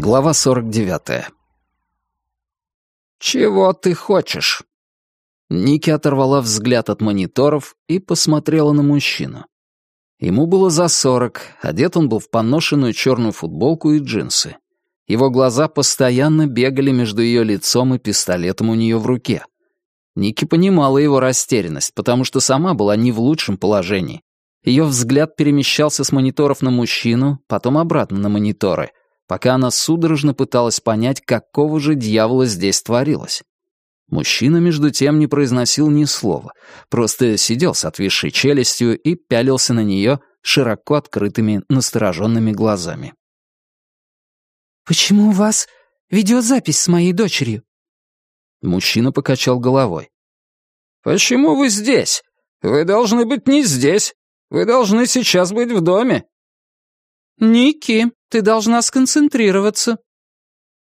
Глава 49. «Чего ты хочешь?» Ники оторвала взгляд от мониторов и посмотрела на мужчину. Ему было за сорок, одет он был в поношенную черную футболку и джинсы. Его глаза постоянно бегали между ее лицом и пистолетом у нее в руке. Ники понимала его растерянность, потому что сама была не в лучшем положении. Ее взгляд перемещался с мониторов на мужчину, потом обратно на мониторы, пока она судорожно пыталась понять, какого же дьявола здесь творилось. Мужчина, между тем, не произносил ни слова, просто сидел с отвисшей челюстью и пялился на нее широко открытыми, настороженными глазами. «Почему у вас видеозапись с моей дочерью?» Мужчина покачал головой. «Почему вы здесь? Вы должны быть не здесь. Вы должны сейчас быть в доме». «Ники, ты должна сконцентрироваться».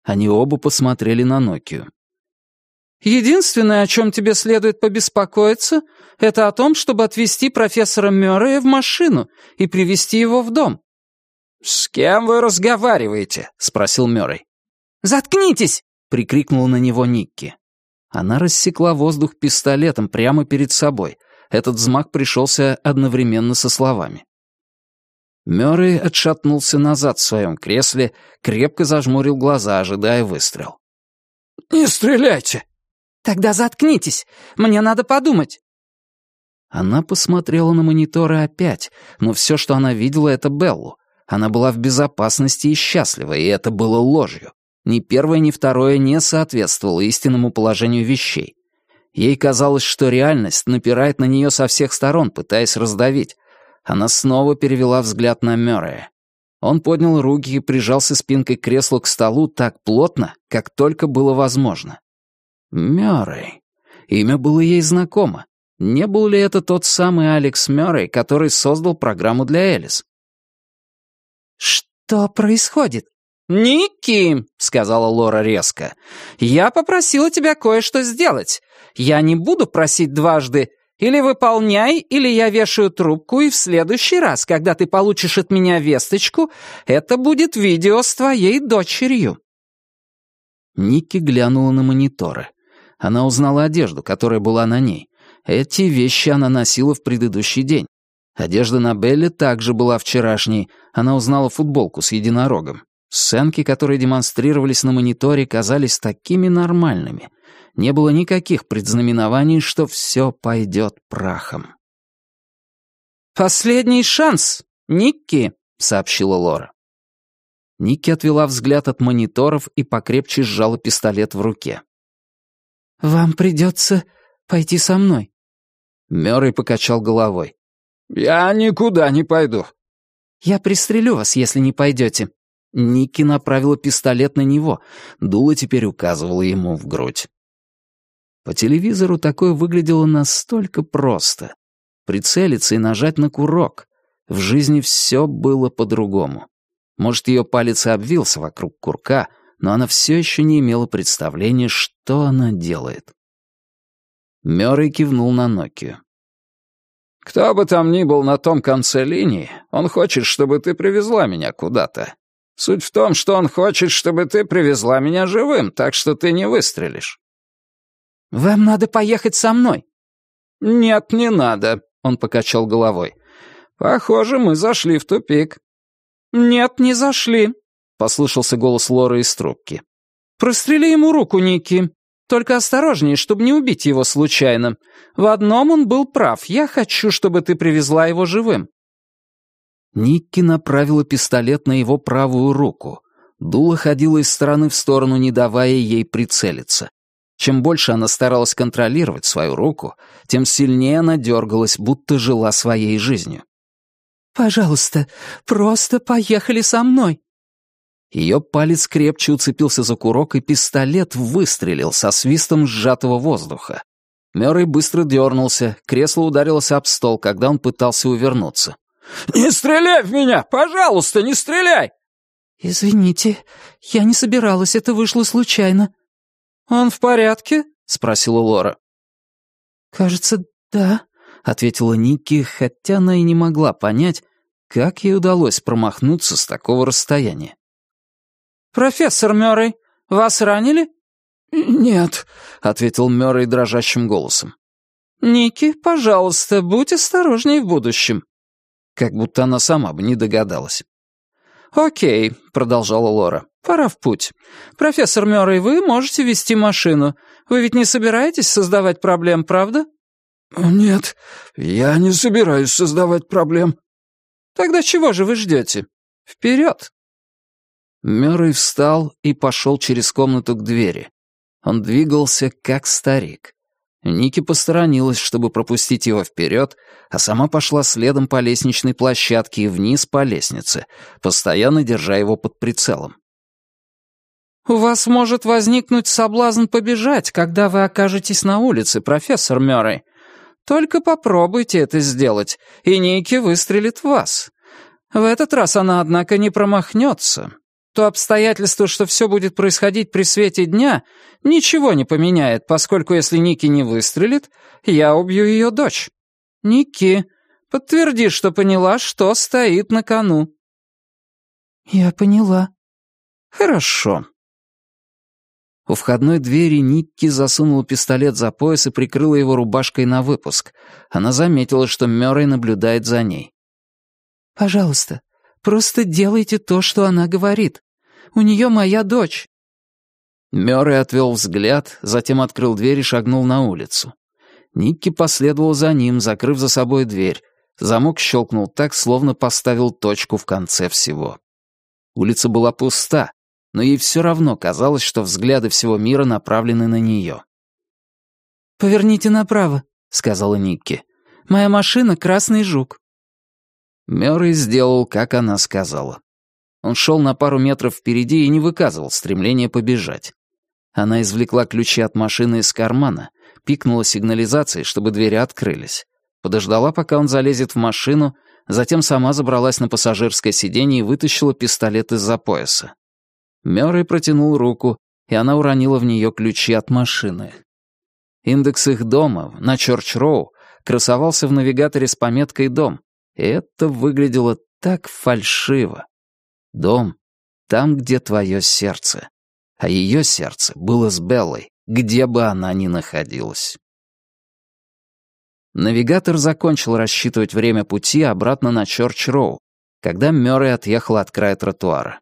Они оба посмотрели на Нокию. Единственное, о чем тебе следует побеспокоиться, это о том, чтобы отвезти профессора Мёррея в машину и привести его в дом». «С кем вы разговариваете?» — спросил Мёррей. «Заткнитесь!» — прикрикнула на него Никки. Она рассекла воздух пистолетом прямо перед собой. Этот взмах пришелся одновременно со словами. Мёррей отшатнулся назад в своем кресле, крепко зажмурил глаза, ожидая выстрел. «Не стреляйте!» «Тогда заткнитесь! Мне надо подумать!» Она посмотрела на мониторы опять, но все, что она видела, это Беллу. Она была в безопасности и счастлива, и это было ложью. Ни первое, ни второе не соответствовало истинному положению вещей. Ей казалось, что реальность напирает на нее со всех сторон, пытаясь раздавить. Она снова перевела взгляд на Мёррея. Он поднял руки и прижался спинкой кресла к столу так плотно, как только было возможно. Мёррей. Имя было ей знакомо. Не был ли это тот самый Алекс Мёррей, который создал программу для Элис? «Что происходит?» «Ники», — сказала Лора резко, — «я попросила тебя кое-что сделать. Я не буду просить дважды. Или выполняй, или я вешаю трубку, и в следующий раз, когда ты получишь от меня весточку, это будет видео с твоей дочерью». Ники глянула на мониторы. Она узнала одежду, которая была на ней. Эти вещи она носила в предыдущий день. Одежда на Белле также была вчерашней. Она узнала футболку с единорогом. Сценки, которые демонстрировались на мониторе, казались такими нормальными. Не было никаких предзнаменований, что все пойдет прахом. «Последний шанс, Никки», — сообщила Лора. Никки отвела взгляд от мониторов и покрепче сжала пистолет в руке. «Вам придется пойти со мной». Мёррей покачал головой. «Я никуда не пойду». «Я пристрелю вас, если не пойдете». Ники направила пистолет на него, дуло теперь указывало ему в грудь. По телевизору такое выглядело настолько просто. Прицелиться и нажать на курок. В жизни все было по-другому. Может, ее палец обвился вокруг курка, но она все еще не имела представления, что она делает. Мёррей кивнул на Нокию. «Кто бы там ни был на том конце линии, он хочет, чтобы ты привезла меня куда-то. Суть в том, что он хочет, чтобы ты привезла меня живым, так что ты не выстрелишь». «Вам надо поехать со мной». «Нет, не надо», — он покачал головой. «Похоже, мы зашли в тупик». «Нет, не зашли», — послышался голос Лоры из трубки. «Прострели ему руку, Ники. Только осторожнее, чтобы не убить его случайно. В одном он был прав. Я хочу, чтобы ты привезла его живым». Никки направила пистолет на его правую руку. Дуло ходила из стороны в сторону, не давая ей прицелиться. Чем больше она старалась контролировать свою руку, тем сильнее она дергалась, будто жила своей жизнью. «Пожалуйста, просто поехали со мной», ее палец крепче уцепился за курок, и пистолет выстрелил со свистом сжатого воздуха. Мёррей быстро дернулся, кресло ударилось об стол, когда он пытался увернуться. «Не стреляй в меня! Пожалуйста, не стреляй!» «Извините, я не собиралась, это вышло случайно». «Он в порядке?» — спросила Лора. «Кажется, да», — ответила Никки, хотя она и не могла понять, как ей удалось промахнуться с такого расстояния. «Профессор Мёррей, вас ранили?» «Нет», — ответил Мёррей дрожащим голосом. «Ники, пожалуйста, будь осторожней в будущем». Как будто она сама бы не догадалась. «Окей», — продолжала Лора, — «пора в путь. Профессор Мёррей, вы можете вести машину. Вы ведь не собираетесь создавать проблем, правда?» «Нет, я не собираюсь создавать проблем». «Тогда чего же вы ждете? Вперед!» Мёррей встал и пошел через комнату к двери. Он двигался, как старик. Ники посторонилась, чтобы пропустить его вперед, а сама пошла следом по лестничной площадке и вниз по лестнице, постоянно держа его под прицелом. «У вас может возникнуть соблазн побежать, когда вы окажетесь на улице, профессор Мёррей. Только попробуйте это сделать, и Ники выстрелит в вас. В этот раз она, однако, не промахнется. То обстоятельство, что все будет происходить при свете дня, ничего не поменяет, поскольку если Ники не выстрелит, я убью ее дочь. Ники, подтверди, что поняла, что стоит на кону». «Я поняла». «Хорошо». У входной двери Никки засунула пистолет за пояс и прикрыла его рубашкой на выпуск. Она заметила, что Мёррей наблюдает за ней. «Пожалуйста, просто делайте то, что она говорит. У нее моя дочь». Мёррей отвел взгляд, затем открыл дверь и шагнул на улицу. Никки последовал за ним, закрыв за собой дверь. Замок щелкнул так, словно поставил точку в конце всего. Улица была пуста, но ей все равно казалось, что взгляды всего мира направлены на нее. «Поверните направо», — сказала Никки. «Моя машина — красный жук». Мёррей сделал, как она сказала. Он шел на пару метров впереди и не выказывал стремления побежать. Она извлекла ключи от машины из кармана, пикнула сигнализацией, чтобы двери открылись. Подождала, пока он залезет в машину, затем сама забралась на пассажирское сиденье и вытащила пистолет из-за пояса. Мёррей протянул руку, и она уронила в нее ключи от машины. Индекс их дома на Чорч-Роу красовался в навигаторе с пометкой «Дом», и это выглядело так фальшиво. Дом там, где твое сердце. А ее сердце было с Беллой, где бы она ни находилась. Навигатор закончил рассчитывать время пути обратно на Чорч-Роу, когда Мёррей отъехал от края тротуара.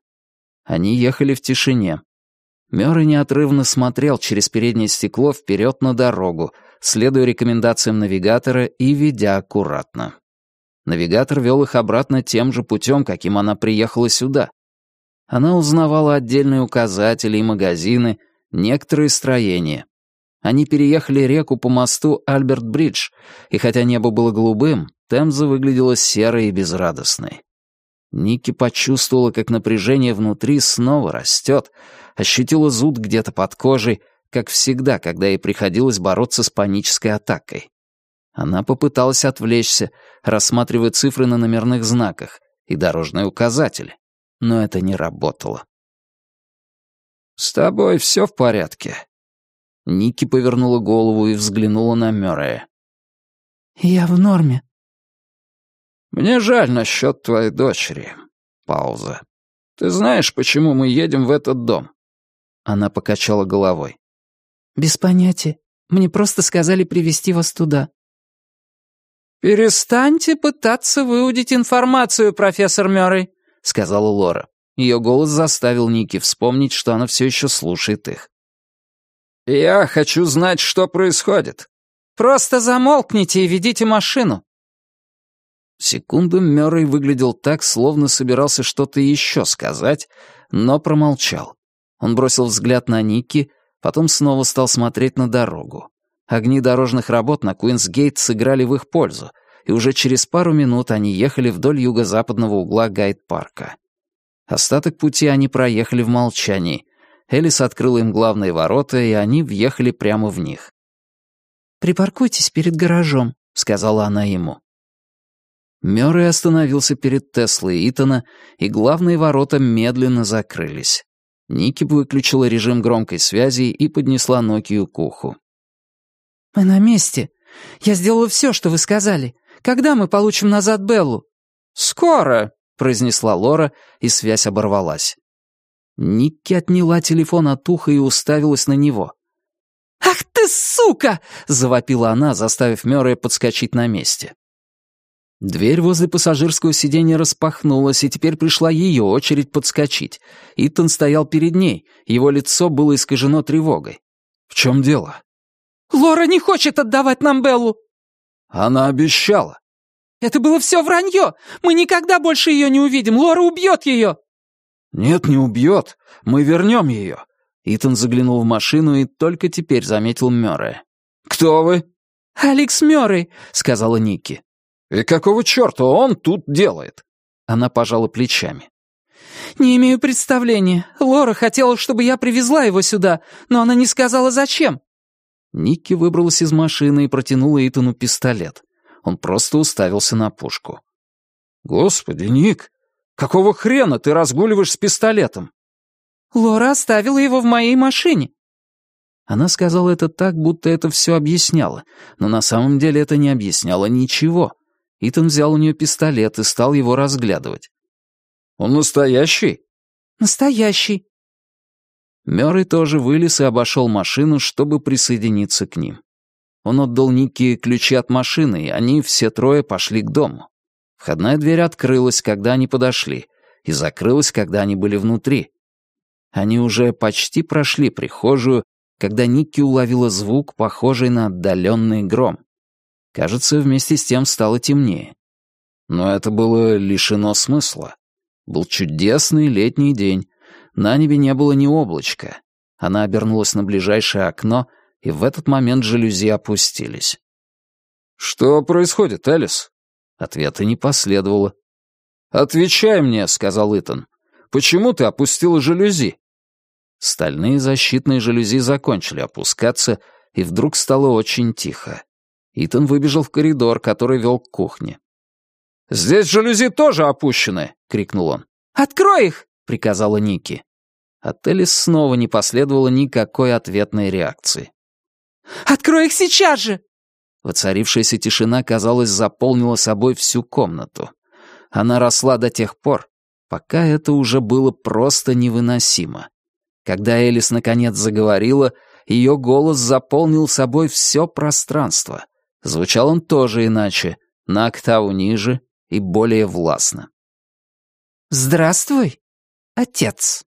Они ехали в тишине. Мёррей неотрывно смотрел через переднее стекло вперед на дорогу, следуя рекомендациям навигатора и ведя аккуратно. Навигатор вел их обратно тем же путем, каким она приехала сюда. Она узнавала отдельные указатели и магазины, некоторые строения. Они переехали реку по мосту Альберт-Бридж, и хотя небо было голубым, Темза выглядела серой и безрадостной. Ники почувствовала, как напряжение внутри снова растет, ощутила зуд где-то под кожей, как всегда, когда ей приходилось бороться с панической атакой. Она попыталась отвлечься, рассматривая цифры на номерных знаках и дорожные указатели, но это не работало. «С тобой все в порядке?» Ники повернула голову и взглянула на Мёррея. «Я в норме», «Мне жаль насчет твоей дочери». Пауза. «Ты знаешь, почему мы едем в этот дом?» Она покачала головой. «Без понятия. Мне просто сказали привести вас туда». «Перестаньте пытаться выудить информацию, профессор Мёррей», — сказала Лора. Ее голос заставил Ники вспомнить, что она все еще слушает их. «Я хочу знать, что происходит». «Просто замолкните и ведите машину. Секунду Мёррей выглядел так, словно собирался что-то еще сказать, но промолчал. Он бросил взгляд на Ники, потом снова стал смотреть на дорогу. Огни дорожных работ на Куинсгейт сыграли в их пользу, и уже через пару минут они ехали вдоль юго-западного угла Гайд-парка. Остаток пути они проехали в молчании. Элис открыла им главные ворота, и они въехали прямо в них. «Припаркуйтесь перед гаражом», — сказала она ему. Мёррей остановился перед Теслой Итана, и главные ворота медленно закрылись. Ники выключила режим громкой связи и поднесла Нокию к уху. «Мы на месте. Я сделала все, что вы сказали. Когда мы получим назад Беллу?» «Скоро», — произнесла Лора, и связь оборвалась. Никки отняла телефон от уха и уставилась на него. «Ах ты, сука!» — завопила она, заставив Мёррея подскочить на месте. Дверь возле пассажирского сиденья распахнулась, и теперь пришла ее очередь подскочить. Итан стоял перед ней, его лицо было искажено тревогой. «В чем дело?» «Лора не хочет отдавать нам Беллу!» «Она обещала!» «Это было все вранье! Мы никогда больше ее не увидим! Лора убьет ее!» «Нет, не убьет. Мы вернем ее». Итан заглянул в машину и только теперь заметил Мёррея. «Кто вы?» «Алекс Мёррей», — сказала Ники. «И какого черта он тут делает?» Она пожала плечами. «Не имею представления. Лора хотела, чтобы я привезла его сюда, но она не сказала, зачем». Никки выбралась из машины и протянула Итану пистолет. Он просто уставился на пушку. «Господи, Ник, Какого хрена ты разгуливаешь с пистолетом?» «Лора оставила его в моей машине». Она сказала это так, будто это все объясняло, но на самом деле это не объясняло ничего. Итан взял у нее пистолет и стал его разглядывать. «Он настоящий?» «Настоящий». Мёррей тоже вылез и обошел машину, чтобы присоединиться к ним. Он отдал Нике ключи от машины, и они все трое пошли к дому. Входная дверь открылась, когда они подошли, и закрылась, когда они были внутри. Они уже почти прошли прихожую, когда Никки уловила звук, похожий на отдаленный гром. Кажется, вместе с тем стало темнее. Но это было лишено смысла. Был чудесный летний день. На небе не было ни облачка. Она обернулась на ближайшее окно, и в этот момент жалюзи опустились. «Что происходит, Элис?» Ответа не последовало. «Отвечай мне», — сказал Итан. «Почему ты опустила жалюзи?» Стальные защитные жалюзи закончили опускаться, и вдруг стало очень тихо. Итан выбежал в коридор, который вел к кухне. «Здесь жалюзи тоже опущены!» — крикнул он. «Открой их!» — приказала Ники. От Элис снова не последовало никакой ответной реакции. «Открой их сейчас же!» Воцарившаяся тишина, казалось, заполнила собой всю комнату. Она росла до тех пор, пока это уже было просто невыносимо. Когда Элис наконец заговорила, ее голос заполнил собой все пространство. Звучал он тоже иначе, на октаву ниже и более властно. «Здравствуй, отец».